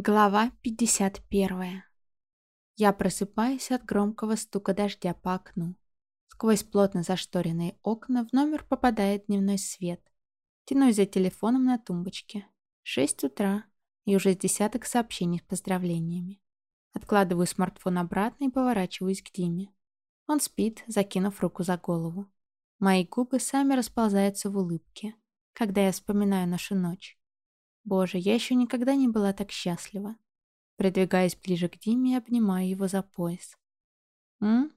Глава 51. Я просыпаюсь от громкого стука дождя по окну. Сквозь плотно зашторенные окна в номер попадает дневной свет. Тянусь за телефоном на тумбочке. Шесть утра, и уже с десяток сообщений с поздравлениями. Откладываю смартфон обратно и поворачиваюсь к Диме. Он спит, закинув руку за голову. Мои губы сами расползаются в улыбке, когда я вспоминаю нашу ночь. Боже, я еще никогда не была так счастлива. Придвигаясь ближе к Диме обнимаю его за пояс. «М?»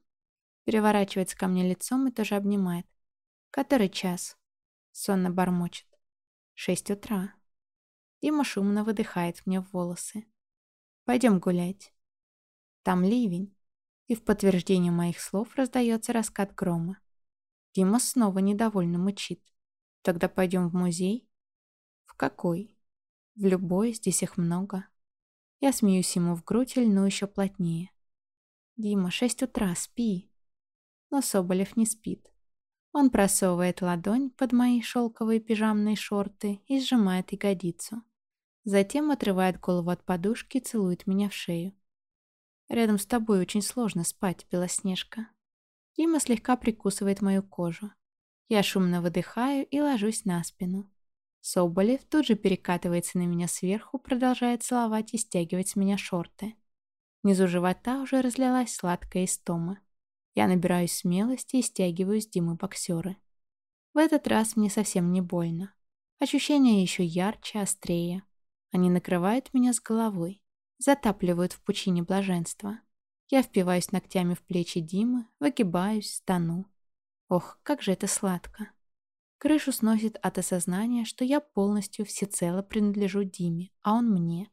Переворачивается ко мне лицом и тоже обнимает. «Который час?» Сонно бормочет. «Шесть утра». Дима шумно выдыхает мне в волосы. «Пойдем гулять». Там ливень. И в подтверждение моих слов раздается раскат грома. Дима снова недовольно мычит. «Тогда пойдем в музей?» «В какой?» В любой, здесь их много. Я смеюсь ему в грудь и льну еще плотнее. «Дима, шесть утра, спи». Но Соболев не спит. Он просовывает ладонь под мои шелковые пижамные шорты и сжимает ягодицу. Затем отрывает голову от подушки и целует меня в шею. Рядом с тобой очень сложно спать, Белоснежка. Дима слегка прикусывает мою кожу. Я шумно выдыхаю и ложусь на спину. Соболев тут же перекатывается на меня сверху, продолжая целовать и стягивать с меня шорты. Внизу живота уже разлилась сладкая истома. Я набираюсь смелости и стягиваю с Димы боксеры. В этот раз мне совсем не больно. Ощущения еще ярче, острее. Они накрывают меня с головой, затапливают в пучине блаженства. Я впиваюсь ногтями в плечи Димы, выгибаюсь, стану. Ох, как же это сладко. Крышу сносит от осознания, что я полностью всецело принадлежу Диме, а он мне.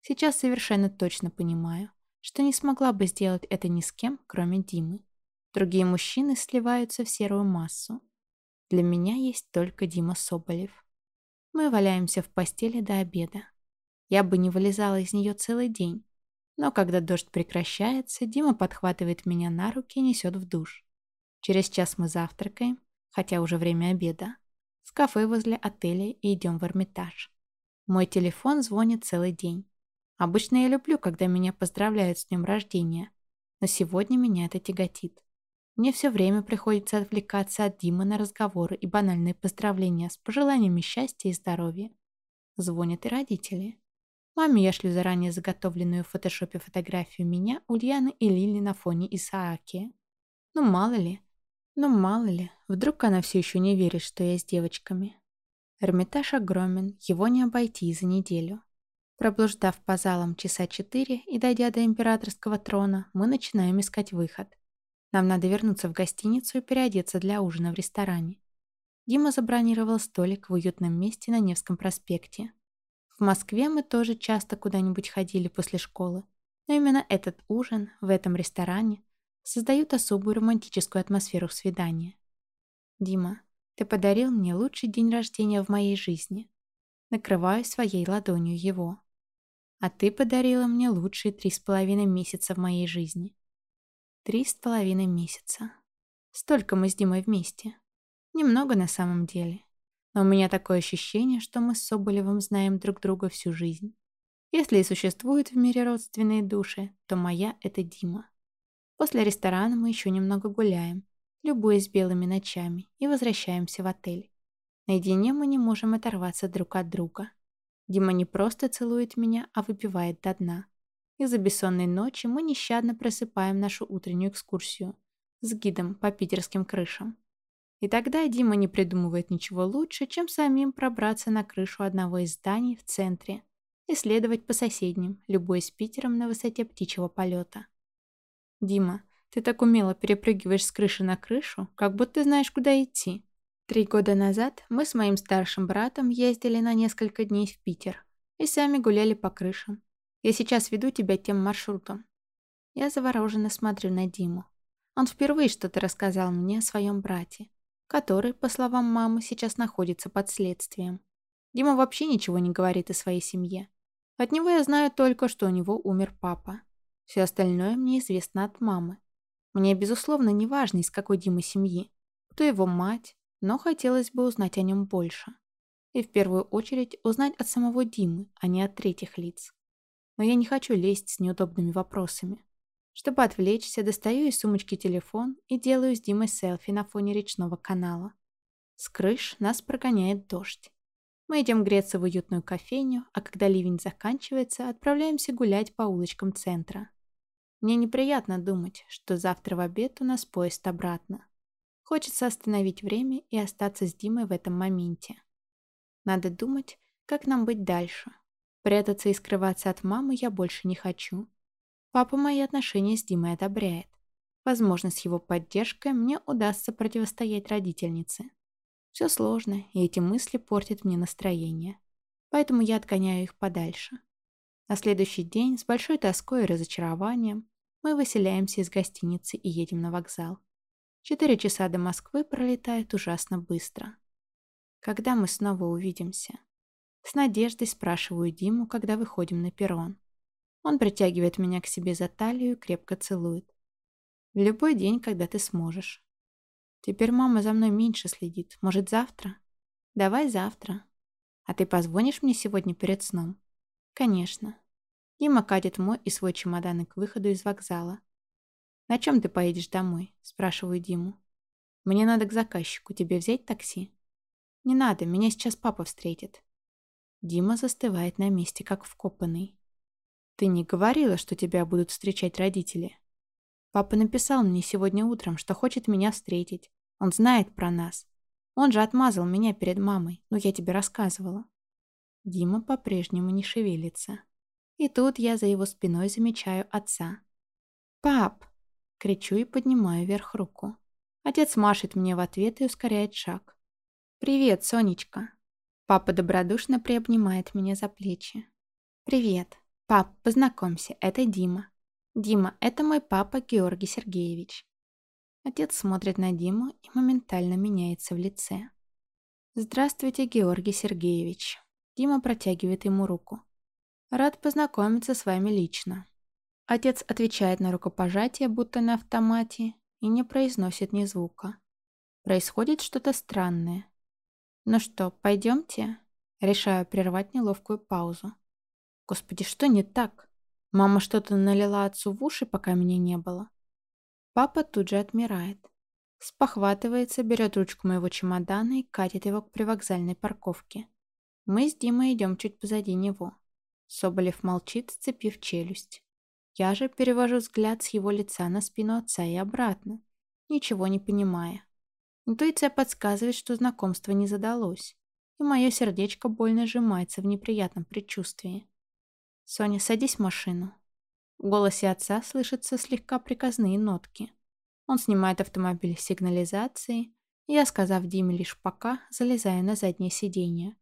Сейчас совершенно точно понимаю, что не смогла бы сделать это ни с кем, кроме Димы. Другие мужчины сливаются в серую массу. Для меня есть только Дима Соболев. Мы валяемся в постели до обеда. Я бы не вылезала из нее целый день. Но когда дождь прекращается, Дима подхватывает меня на руки и несет в душ. Через час мы завтракаем, хотя уже время обеда, с кафе возле отеля и идем в Эрмитаж. Мой телефон звонит целый день. Обычно я люблю, когда меня поздравляют с днем рождения, но сегодня меня это тяготит. Мне все время приходится отвлекаться от Димы на разговоры и банальные поздравления с пожеланиями счастья и здоровья. Звонят и родители. Маме я шлю заранее заготовленную в фотошопе фотографию меня, Ульяны и Лили на фоне Исааки. Ну мало ли, ну, мало ли, вдруг она все еще не верит, что я с девочками. Эрмитаж огромен, его не обойти за неделю. Проблуждав по залам часа четыре и дойдя до императорского трона, мы начинаем искать выход. Нам надо вернуться в гостиницу и переодеться для ужина в ресторане. Дима забронировал столик в уютном месте на Невском проспекте. В Москве мы тоже часто куда-нибудь ходили после школы, но именно этот ужин в этом ресторане создают особую романтическую атмосферу свидания. «Дима, ты подарил мне лучший день рождения в моей жизни». Накрываю своей ладонью его. «А ты подарила мне лучшие три с половиной месяца в моей жизни». Три с половиной месяца. Столько мы с Димой вместе. Немного на самом деле. Но у меня такое ощущение, что мы с Соболевым знаем друг друга всю жизнь. Если и существуют в мире родственные души, то моя — это Дима. После ресторана мы еще немного гуляем, любуясь белыми ночами, и возвращаемся в отель. Наедине мы не можем оторваться друг от друга. Дима не просто целует меня, а выпивает до дна. Из-за бессонной ночи мы нещадно просыпаем нашу утреннюю экскурсию с гидом по питерским крышам. И тогда Дима не придумывает ничего лучше, чем самим пробраться на крышу одного из зданий в центре и следовать по соседним, любуясь Питером на высоте птичьего полета. «Дима, ты так умело перепрыгиваешь с крыши на крышу, как будто знаешь, куда идти». Три года назад мы с моим старшим братом ездили на несколько дней в Питер и сами гуляли по крышам. Я сейчас веду тебя тем маршрутом. Я завороженно смотрю на Диму. Он впервые что-то рассказал мне о своем брате, который, по словам мамы, сейчас находится под следствием. Дима вообще ничего не говорит о своей семье. От него я знаю только, что у него умер папа. Все остальное мне известно от мамы. Мне, безусловно, не важно, из какой Димы семьи, кто его мать, но хотелось бы узнать о нем больше. И в первую очередь узнать от самого Димы, а не от третьих лиц. но я не хочу лезть с неудобными вопросами. Чтобы отвлечься, достаю из сумочки телефон и делаю с Димой селфи на фоне речного канала. С крыш нас прогоняет дождь. Мы идем греться в уютную кофейню, а когда ливень заканчивается, отправляемся гулять по улочкам центра. Мне неприятно думать, что завтра в обед у нас поезд обратно. Хочется остановить время и остаться с Димой в этом моменте. Надо думать, как нам быть дальше. Прятаться и скрываться от мамы я больше не хочу. Папа мои отношения с Димой одобряет. Возможно, с его поддержкой мне удастся противостоять родительнице. Все сложно, и эти мысли портят мне настроение. Поэтому я отгоняю их подальше. На следующий день с большой тоской и разочарованием мы выселяемся из гостиницы и едем на вокзал. Четыре часа до Москвы пролетает ужасно быстро. Когда мы снова увидимся? С надеждой спрашиваю Диму, когда выходим на перрон. Он притягивает меня к себе за талию и крепко целует. В любой день, когда ты сможешь. Теперь мама за мной меньше следит. Может, завтра? Давай завтра. А ты позвонишь мне сегодня перед сном? Конечно. Дима катит мой и свой чемодан к выходу из вокзала. «На чем ты поедешь домой?» – спрашиваю Диму. «Мне надо к заказчику. Тебе взять такси?» «Не надо, меня сейчас папа встретит». Дима застывает на месте, как вкопанный. «Ты не говорила, что тебя будут встречать родители?» «Папа написал мне сегодня утром, что хочет меня встретить. Он знает про нас. Он же отмазал меня перед мамой, но я тебе рассказывала». Дима по-прежнему не шевелится. И тут я за его спиной замечаю отца. «Пап!» — кричу и поднимаю вверх руку. Отец машет мне в ответ и ускоряет шаг. «Привет, Сонечка!» Папа добродушно приобнимает меня за плечи. «Привет. Пап, познакомься, это Дима. Дима, это мой папа Георгий Сергеевич». Отец смотрит на Диму и моментально меняется в лице. «Здравствуйте, Георгий Сергеевич». Дима протягивает ему руку. «Рад познакомиться с вами лично». Отец отвечает на рукопожатие, будто на автомате, и не произносит ни звука. Происходит что-то странное. «Ну что, пойдемте?» Решаю прервать неловкую паузу. «Господи, что не так? Мама что-то налила отцу в уши, пока меня не было». Папа тут же отмирает. Спохватывается, берет ручку моего чемодана и катит его к привокзальной парковке. Мы с Димой идем чуть позади него. Соболев молчит, сцепив челюсть. Я же перевожу взгляд с его лица на спину отца и обратно, ничего не понимая. Интуиция подсказывает, что знакомство не задалось, и мое сердечко больно сжимается в неприятном предчувствии. «Соня, садись в машину». В голосе отца слышатся слегка приказные нотки. Он снимает автомобиль с сигнализацией, и я, сказав Диме лишь «пока», залезаю на заднее сиденье.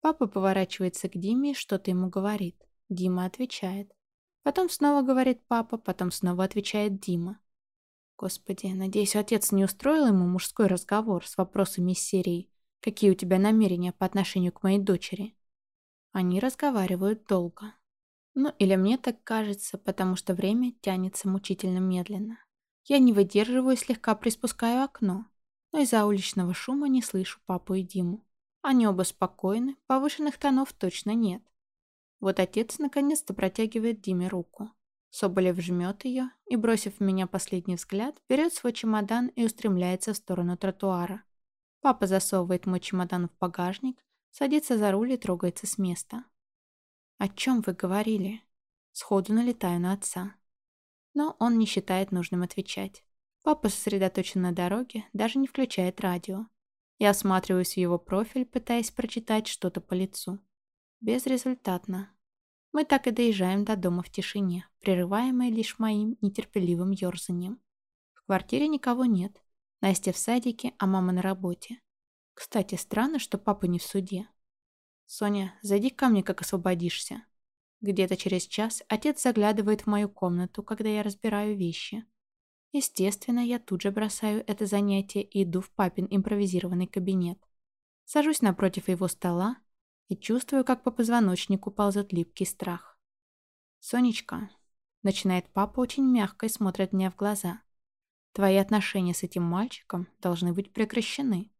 Папа поворачивается к Диме и что-то ему говорит. Дима отвечает. Потом снова говорит папа, потом снова отвечает Дима. Господи, надеюсь, отец не устроил ему мужской разговор с вопросами из серии «Какие у тебя намерения по отношению к моей дочери?» Они разговаривают долго. Ну, или мне так кажется, потому что время тянется мучительно медленно. Я не выдерживаю и слегка приспускаю окно, но из-за уличного шума не слышу папу и Диму. Они оба спокойны, повышенных тонов точно нет. Вот отец наконец-то протягивает Диме руку. Соболев жмет ее и, бросив в меня последний взгляд, берет свой чемодан и устремляется в сторону тротуара. Папа засовывает мой чемодан в багажник, садится за руль и трогается с места. «О чем вы говорили?» Сходу налетаю на отца. Но он не считает нужным отвечать. Папа сосредоточен на дороге, даже не включает радио. Я осматриваюсь в его профиль, пытаясь прочитать что-то по лицу. Безрезультатно. Мы так и доезжаем до дома в тишине, прерываемой лишь моим нетерпеливым ерзанием. В квартире никого нет. Настя в садике, а мама на работе. Кстати, странно, что папа не в суде. «Соня, зайди ко мне, как освободишься». Где-то через час отец заглядывает в мою комнату, когда я разбираю вещи. Естественно, я тут же бросаю это занятие и иду в папин импровизированный кабинет. Сажусь напротив его стола, и чувствую, как по позвоночнику ползет липкий страх. «Сонечка», — начинает папа очень мягко и смотрит мне в глаза, «твои отношения с этим мальчиком должны быть прекращены.